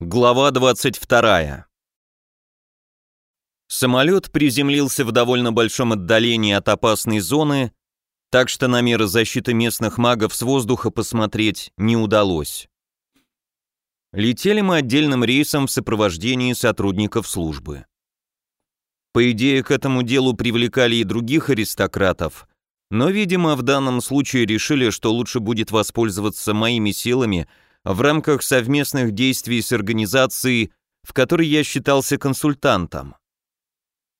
Глава 22. Самолет приземлился в довольно большом отдалении от опасной зоны, так что на меры защиты местных магов с воздуха посмотреть не удалось. Летели мы отдельным рейсом в сопровождении сотрудников службы. По идее, к этому делу привлекали и других аристократов, но, видимо, в данном случае решили, что лучше будет воспользоваться моими силами – в рамках совместных действий с организацией, в которой я считался консультантом.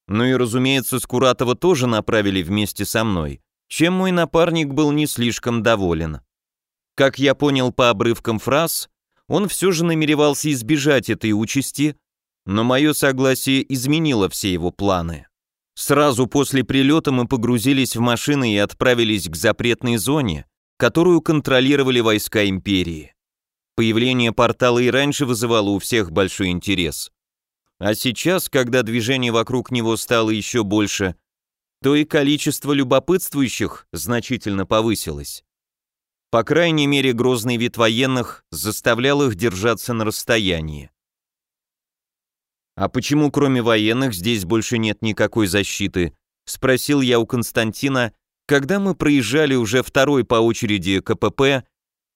Ну и, разумеется, Скуратова тоже направили вместе со мной, чем мой напарник был не слишком доволен. Как я понял по обрывкам фраз, он все же намеревался избежать этой участи, но мое согласие изменило все его планы. Сразу после прилета мы погрузились в машины и отправились к запретной зоне, которую контролировали войска империи. Появление портала и раньше вызывало у всех большой интерес. А сейчас, когда движение вокруг него стало еще больше, то и количество любопытствующих значительно повысилось. По крайней мере, грозный вид военных заставлял их держаться на расстоянии. «А почему кроме военных здесь больше нет никакой защиты?» — спросил я у Константина, когда мы проезжали уже второй по очереди КПП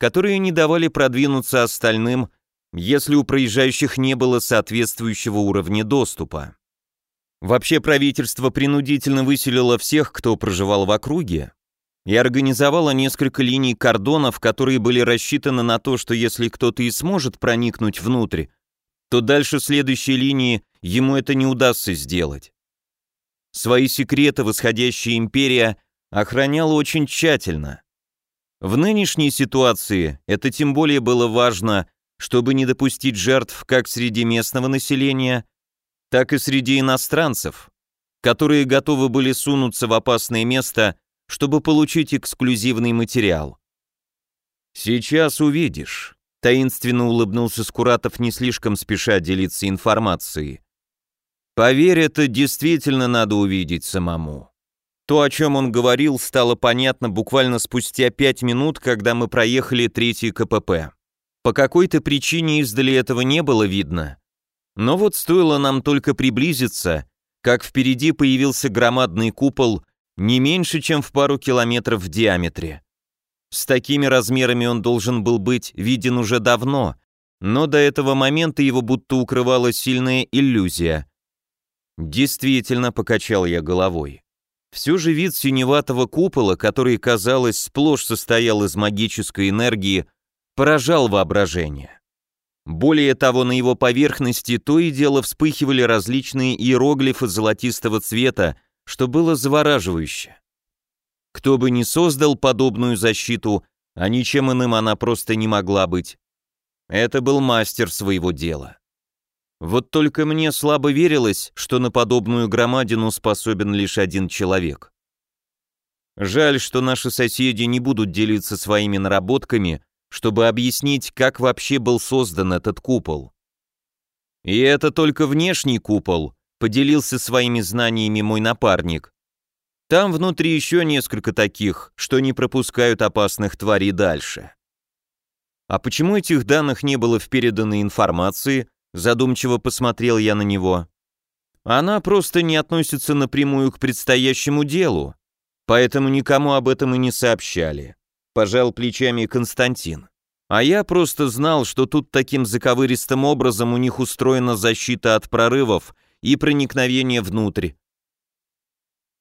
которые не давали продвинуться остальным, если у проезжающих не было соответствующего уровня доступа. Вообще правительство принудительно выселило всех, кто проживал в округе, и организовало несколько линий кордонов, которые были рассчитаны на то, что если кто-то и сможет проникнуть внутрь, то дальше следующей линии ему это не удастся сделать. Свои секреты восходящая империя охраняла очень тщательно. В нынешней ситуации это тем более было важно, чтобы не допустить жертв как среди местного населения, так и среди иностранцев, которые готовы были сунуться в опасное место, чтобы получить эксклюзивный материал. «Сейчас увидишь», — таинственно улыбнулся Скуратов, не слишком спеша делиться информацией. «Поверь, это действительно надо увидеть самому». То, о чем он говорил, стало понятно буквально спустя пять минут, когда мы проехали третий КПП. По какой-то причине издали этого не было видно. Но вот стоило нам только приблизиться, как впереди появился громадный купол не меньше, чем в пару километров в диаметре. С такими размерами он должен был быть виден уже давно, но до этого момента его будто укрывала сильная иллюзия. Действительно, покачал я головой. Все же вид синеватого купола, который, казалось, сплошь состоял из магической энергии, поражал воображение. Более того, на его поверхности то и дело вспыхивали различные иероглифы золотистого цвета, что было завораживающе. Кто бы ни создал подобную защиту, а ничем иным она просто не могла быть. Это был мастер своего дела. Вот только мне слабо верилось, что на подобную громадину способен лишь один человек. Жаль, что наши соседи не будут делиться своими наработками, чтобы объяснить, как вообще был создан этот купол. И это только внешний купол, поделился своими знаниями мой напарник. Там внутри еще несколько таких, что не пропускают опасных тварей дальше. А почему этих данных не было в переданной информации, Задумчиво посмотрел я на него. Она просто не относится напрямую к предстоящему делу, поэтому никому об этом и не сообщали. Пожал плечами Константин. А я просто знал, что тут таким заковыристым образом у них устроена защита от прорывов и проникновения внутрь.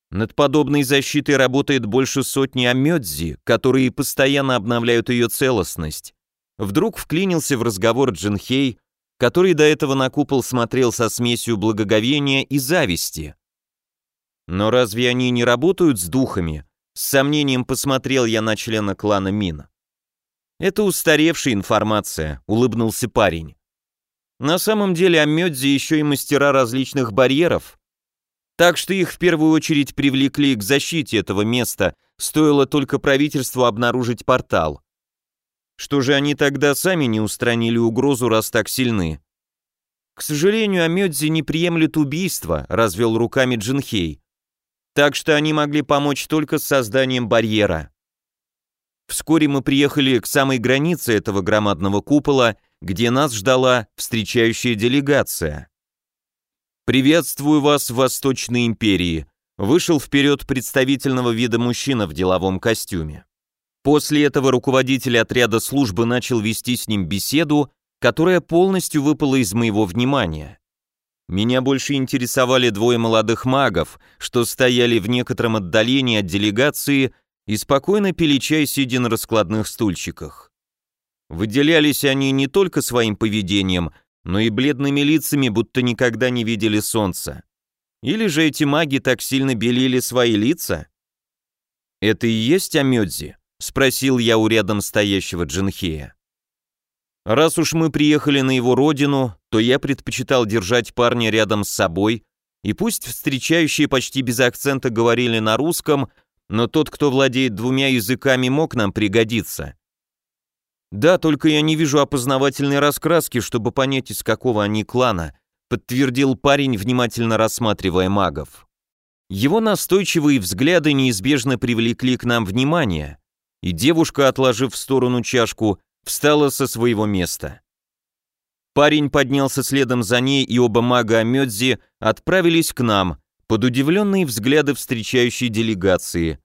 Над подобной защитой работает больше сотни амёдзи, которые постоянно обновляют ее целостность. Вдруг вклинился в разговор Джинхей, который до этого на купол смотрел со смесью благоговения и зависти. Но разве они не работают с духами? С сомнением посмотрел я на члена клана Мин. Это устаревшая информация, улыбнулся парень. На самом деле Амёдзи еще и мастера различных барьеров, так что их в первую очередь привлекли к защите этого места, стоило только правительству обнаружить портал. Что же они тогда сами не устранили угрозу, раз так сильны? К сожалению, Амёдзи не приемлет убийства, развел руками Джинхей. Так что они могли помочь только с созданием барьера. Вскоре мы приехали к самой границе этого громадного купола, где нас ждала встречающая делегация. «Приветствую вас в Восточной империи», вышел вперед представительного вида мужчина в деловом костюме. После этого руководитель отряда службы начал вести с ним беседу, которая полностью выпала из моего внимания. Меня больше интересовали двое молодых магов, что стояли в некотором отдалении от делегации и спокойно пили чай, сидя на раскладных стульчиках. Выделялись они не только своим поведением, но и бледными лицами, будто никогда не видели солнца. Или же эти маги так сильно белили свои лица? «Это и есть Амёдзи?» — спросил я у рядом стоящего Джинхея. Раз уж мы приехали на его родину, то я предпочитал держать парня рядом с собой, и пусть встречающие почти без акцента говорили на русском, но тот, кто владеет двумя языками, мог нам пригодиться. Да, только я не вижу опознавательной раскраски, чтобы понять, из какого они клана, подтвердил парень, внимательно рассматривая магов. Его настойчивые взгляды неизбежно привлекли к нам внимание, и девушка, отложив в сторону чашку, встала со своего места. Парень поднялся следом за ней, и оба мага Амёдзи отправились к нам, под удивленные взгляды встречающей делегации.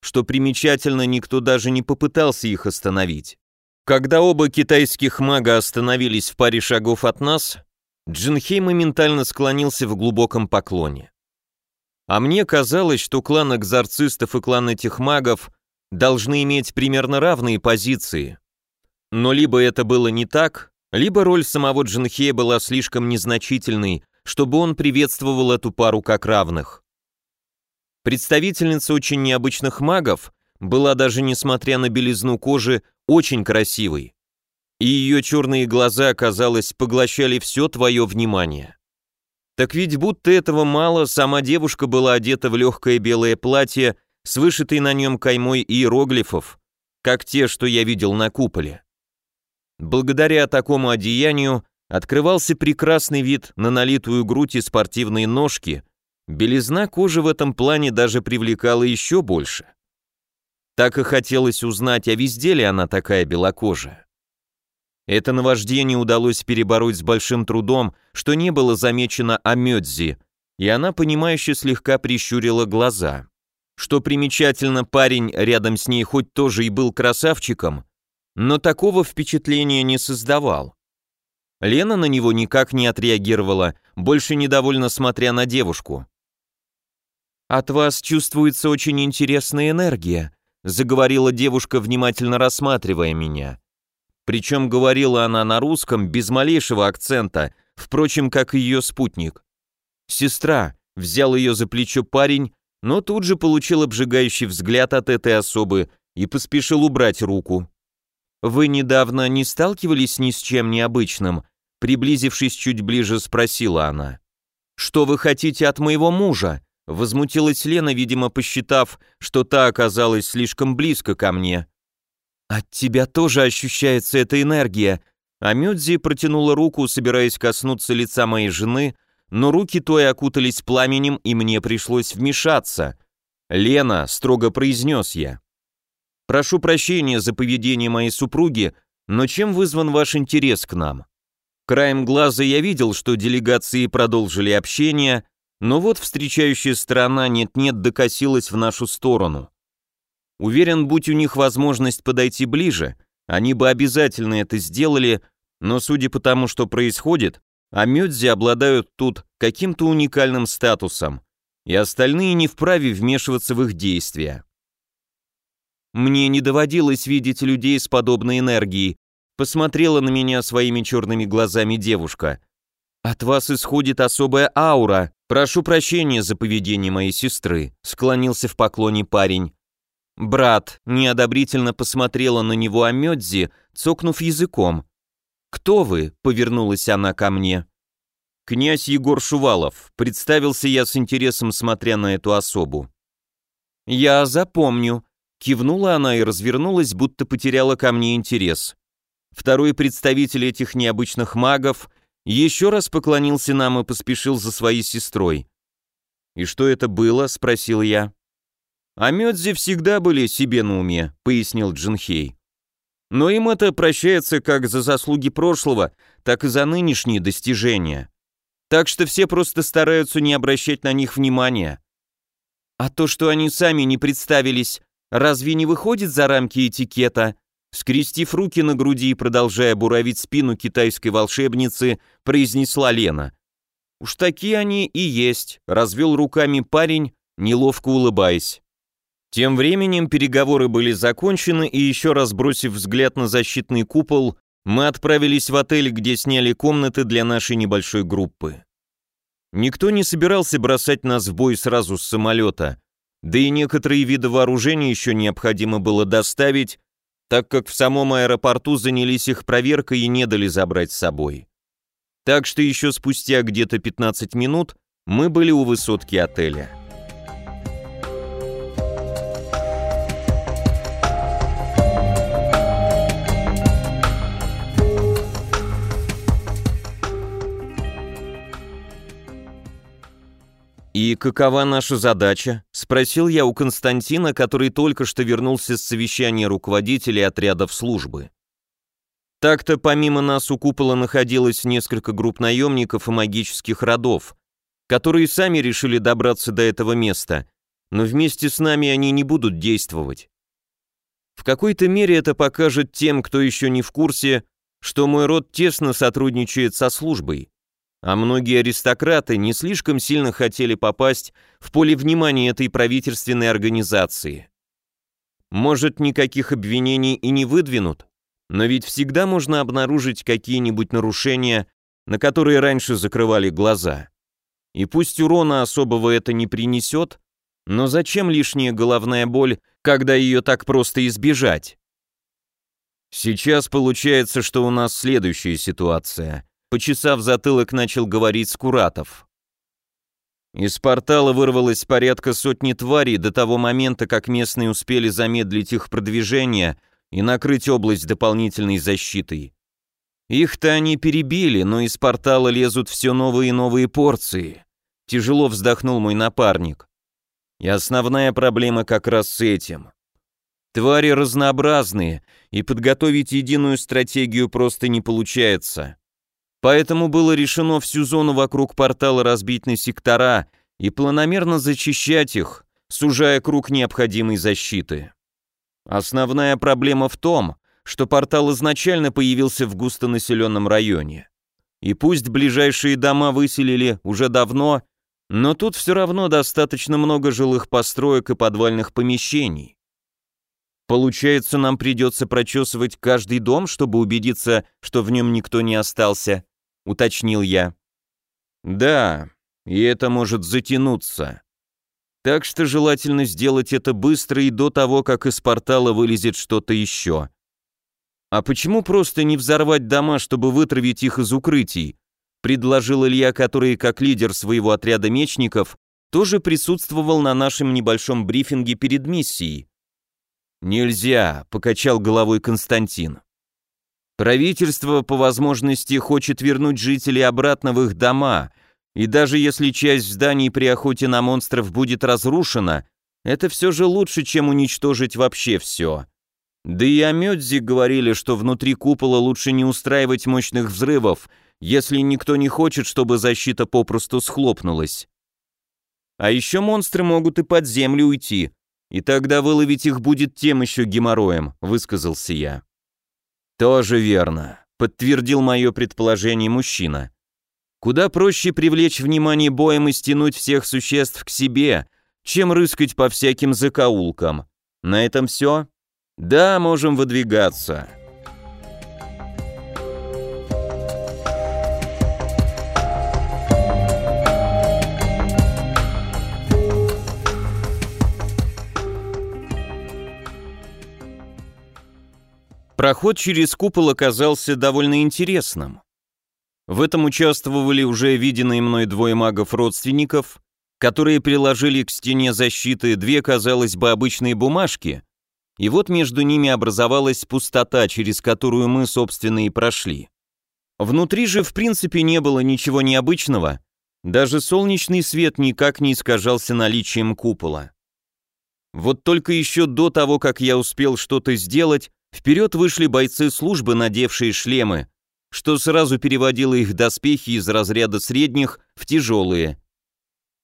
Что примечательно, никто даже не попытался их остановить. Когда оба китайских мага остановились в паре шагов от нас, Джинхей моментально склонился в глубоком поклоне. А мне казалось, что клан экзорцистов и клан этих магов должны иметь примерно равные позиции. Но либо это было не так, либо роль самого Джинхея была слишком незначительной, чтобы он приветствовал эту пару как равных. Представительница очень необычных магов была даже несмотря на белизну кожи очень красивой. И ее черные глаза, казалось, поглощали все твое внимание. Так ведь будто этого мало, сама девушка была одета в легкое белое платье с вышитой на нем каймой иероглифов, как те, что я видел на куполе. Благодаря такому одеянию открывался прекрасный вид на налитую грудь и спортивные ножки, белизна кожи в этом плане даже привлекала еще больше. Так и хотелось узнать, а везде ли она такая белокожая. Это наваждение удалось перебороть с большим трудом, что не было замечено Амёдзи, и она, понимающе слегка прищурила глаза. Что примечательно, парень рядом с ней хоть тоже и был красавчиком, но такого впечатления не создавал. Лена на него никак не отреагировала, больше недовольно смотря на девушку. «От вас чувствуется очень интересная энергия», заговорила девушка, внимательно рассматривая меня. Причем говорила она на русском без малейшего акцента, впрочем, как и ее спутник. «Сестра», взял ее за плечо парень, но тут же получил обжигающий взгляд от этой особы и поспешил убрать руку. «Вы недавно не сталкивались ни с чем необычным?» Приблизившись чуть ближе, спросила она. «Что вы хотите от моего мужа?» Возмутилась Лена, видимо, посчитав, что та оказалась слишком близко ко мне. «От тебя тоже ощущается эта энергия», а Мюдзи протянула руку, собираясь коснуться лица моей жены, но руки той окутались пламенем, и мне пришлось вмешаться. «Лена», — строго произнес я, Прошу прощения за поведение моей супруги, но чем вызван ваш интерес к нам? Краем глаза я видел, что делегации продолжили общение, но вот встречающая сторона нет-нет докосилась в нашу сторону. Уверен, будь у них возможность подойти ближе, они бы обязательно это сделали, но судя по тому, что происходит, Амёдзи обладают тут каким-то уникальным статусом, и остальные не вправе вмешиваться в их действия. Мне не доводилось видеть людей с подобной энергией. Посмотрела на меня своими черными глазами девушка. От вас исходит особая аура. Прошу прощения за поведение моей сестры, склонился в поклоне парень. Брат неодобрительно посмотрела на него Амёдзи, цокнув языком. «Кто вы?» — повернулась она ко мне. «Князь Егор Шувалов», — представился я с интересом, смотря на эту особу. «Я запомню», Кивнула она и развернулась, будто потеряла ко мне интерес. Второй представитель этих необычных магов еще раз поклонился нам и поспешил за своей сестрой. «И что это было?» — спросил я. «А Мёдзи всегда были себе на уме», — пояснил Джинхей. Но им это прощается как за заслуги прошлого, так и за нынешние достижения. Так что все просто стараются не обращать на них внимания. А то, что они сами не представились, разве не выходит за рамки этикета? Скрестив руки на груди и продолжая буравить спину китайской волшебницы, произнесла Лена. «Уж такие они и есть», — развел руками парень, неловко улыбаясь. Тем временем переговоры были закончены, и еще раз бросив взгляд на защитный купол, мы отправились в отель, где сняли комнаты для нашей небольшой группы. Никто не собирался бросать нас в бой сразу с самолета, да и некоторые виды вооружения еще необходимо было доставить, так как в самом аэропорту занялись их проверкой и не дали забрать с собой. Так что еще спустя где-то 15 минут мы были у высотки отеля. «И какова наша задача?» — спросил я у Константина, который только что вернулся с совещания руководителей отрядов службы. Так-то помимо нас у купола находилось несколько групп наемников и магических родов, которые сами решили добраться до этого места, но вместе с нами они не будут действовать. В какой-то мере это покажет тем, кто еще не в курсе, что мой род тесно сотрудничает со службой а многие аристократы не слишком сильно хотели попасть в поле внимания этой правительственной организации. Может, никаких обвинений и не выдвинут, но ведь всегда можно обнаружить какие-нибудь нарушения, на которые раньше закрывали глаза. И пусть урона особого это не принесет, но зачем лишняя головная боль, когда ее так просто избежать? Сейчас получается, что у нас следующая ситуация. Почесав затылок, начал говорить Скуратов. Из портала вырвалось порядка сотни тварей до того момента, как местные успели замедлить их продвижение и накрыть область дополнительной защитой. Их-то они перебили, но из портала лезут все новые и новые порции. Тяжело вздохнул мой напарник. И основная проблема как раз с этим. Твари разнообразные, и подготовить единую стратегию просто не получается. Поэтому было решено всю зону вокруг портала разбить на сектора и планомерно зачищать их, сужая круг необходимой защиты. Основная проблема в том, что портал изначально появился в густонаселенном районе. И пусть ближайшие дома выселили уже давно, но тут все равно достаточно много жилых построек и подвальных помещений. Получается, нам придется прочесывать каждый дом, чтобы убедиться, что в нем никто не остался уточнил я. Да, и это может затянуться. Так что желательно сделать это быстро и до того, как из портала вылезет что-то еще. А почему просто не взорвать дома, чтобы вытравить их из укрытий? Предложил Илья, который, как лидер своего отряда мечников, тоже присутствовал на нашем небольшом брифинге перед миссией. «Нельзя», — покачал головой Константин. Правительство по возможности хочет вернуть жителей обратно в их дома, и даже если часть зданий при охоте на монстров будет разрушена, это все же лучше, чем уничтожить вообще все. Да и о Мёдзи говорили, что внутри купола лучше не устраивать мощных взрывов, если никто не хочет, чтобы защита попросту схлопнулась. А еще монстры могут и под землю уйти, и тогда выловить их будет тем еще геморроем, высказался я. «Тоже верно», — подтвердил мое предположение мужчина. «Куда проще привлечь внимание боем и стянуть всех существ к себе, чем рыскать по всяким закоулкам. На этом все? Да, можем выдвигаться». Проход через купол оказался довольно интересным. В этом участвовали уже виденные мной двое магов-родственников, которые приложили к стене защиты две, казалось бы, обычные бумажки, и вот между ними образовалась пустота, через которую мы, собственно, и прошли. Внутри же, в принципе, не было ничего необычного, даже солнечный свет никак не искажался наличием купола. Вот только еще до того, как я успел что-то сделать, вперед вышли бойцы службы, надевшие шлемы, что сразу переводило их доспехи из разряда средних в тяжелые.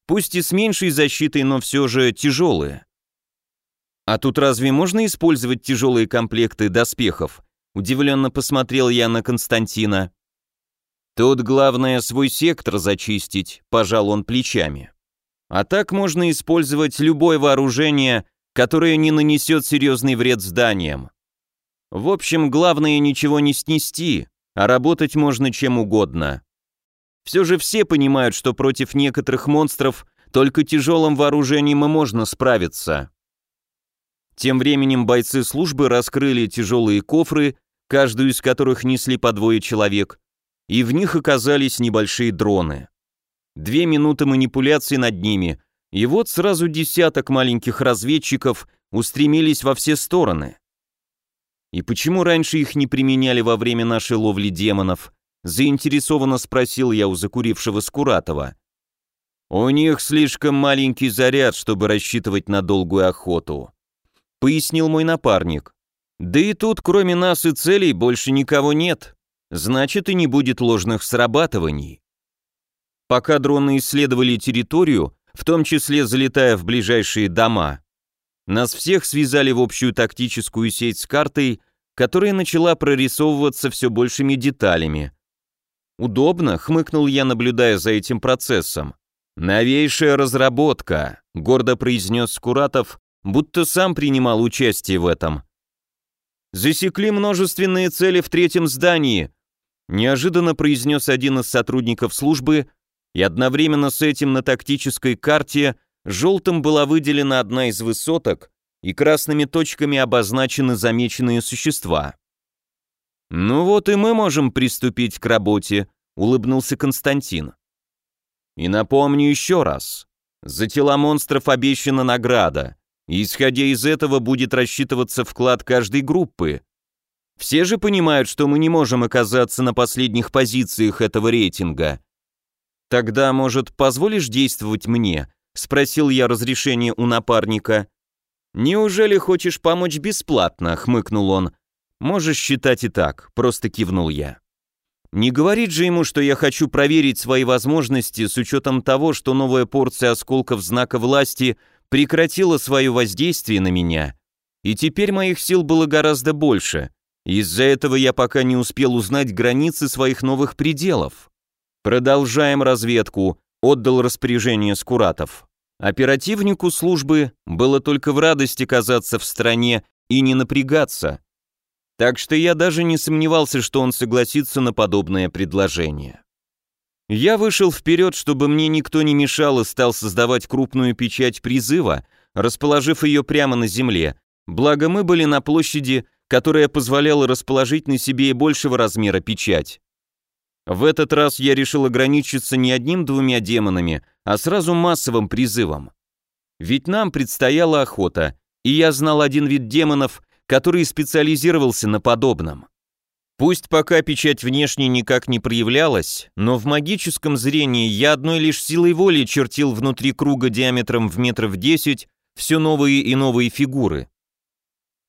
Пусть и с меньшей защитой, но все же тяжелые. А тут разве можно использовать тяжелые комплекты доспехов? Удивленно посмотрел я на Константина. Тут главное свой сектор зачистить, пожал он плечами. А так можно использовать любое вооружение, которое не нанесет серьезный вред зданиям. В общем, главное ничего не снести, а работать можно чем угодно. Все же все понимают, что против некоторых монстров только тяжелым вооружением и можно справиться. Тем временем бойцы службы раскрыли тяжелые кофры, каждую из которых несли по двое человек, и в них оказались небольшие дроны. Две минуты манипуляций над ними, и вот сразу десяток маленьких разведчиков устремились во все стороны. И почему раньше их не применяли во время нашей ловли демонов? Заинтересованно спросил я у закурившего Скуратова. У них слишком маленький заряд, чтобы рассчитывать на долгую охоту, пояснил мой напарник. Да и тут, кроме нас и целей, больше никого нет. Значит, и не будет ложных срабатываний. Пока дроны исследовали территорию, в том числе залетая в ближайшие дома, нас всех связали в общую тактическую сеть с картой, которая начала прорисовываться все большими деталями. «Удобно», — хмыкнул я, наблюдая за этим процессом. «Новейшая разработка», — гордо произнес Скуратов, будто сам принимал участие в этом. «Засекли множественные цели в третьем здании», — неожиданно произнес один из сотрудников службы, и одновременно с этим на тактической карте желтым была выделена одна из высоток и красными точками обозначены замеченные существа. «Ну вот и мы можем приступить к работе», — улыбнулся Константин. «И напомню еще раз. За тела монстров обещана награда, и исходя из этого будет рассчитываться вклад каждой группы. Все же понимают, что мы не можем оказаться на последних позициях этого рейтинга, «Тогда, может, позволишь действовать мне?» — спросил я разрешение у напарника. «Неужели хочешь помочь бесплатно?» — хмыкнул он. «Можешь считать и так», — просто кивнул я. Не говорит же ему, что я хочу проверить свои возможности с учетом того, что новая порция осколков знака власти прекратила свое воздействие на меня, и теперь моих сил было гораздо больше. Из-за этого я пока не успел узнать границы своих новых пределов. «Продолжаем разведку», — отдал распоряжение Скуратов. Оперативнику службы было только в радости казаться в стране и не напрягаться. Так что я даже не сомневался, что он согласится на подобное предложение. Я вышел вперед, чтобы мне никто не мешал и стал создавать крупную печать призыва, расположив ее прямо на земле, благо мы были на площади, которая позволяла расположить на себе и большего размера печать. В этот раз я решил ограничиться не одним-двумя демонами, а сразу массовым призывом. Ведь нам предстояла охота, и я знал один вид демонов, который специализировался на подобном. Пусть пока печать внешне никак не проявлялась, но в магическом зрении я одной лишь силой воли чертил внутри круга диаметром в метров десять все новые и новые фигуры.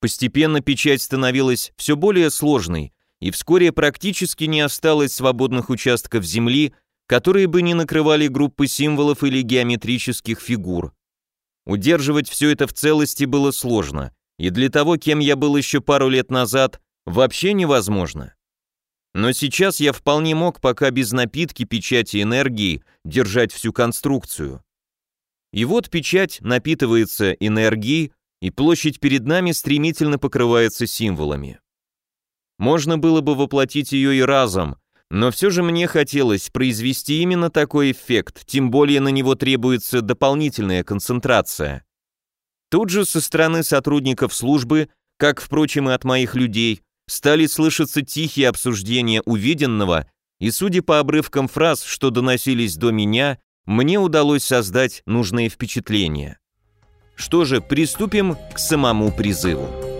Постепенно печать становилась все более сложной, и вскоре практически не осталось свободных участков земли, которые бы не накрывали группы символов или геометрических фигур. Удерживать все это в целости было сложно, и для того, кем я был еще пару лет назад, вообще невозможно. Но сейчас я вполне мог пока без напитки, печати энергии держать всю конструкцию. И вот печать напитывается энергией, и площадь перед нами стремительно покрывается символами. Можно было бы воплотить ее и разом, но все же мне хотелось произвести именно такой эффект, тем более на него требуется дополнительная концентрация. Тут же со стороны сотрудников службы, как, впрочем, и от моих людей, стали слышаться тихие обсуждения увиденного, и, судя по обрывкам фраз, что доносились до меня, мне удалось создать нужное впечатление. Что же, приступим к самому призыву.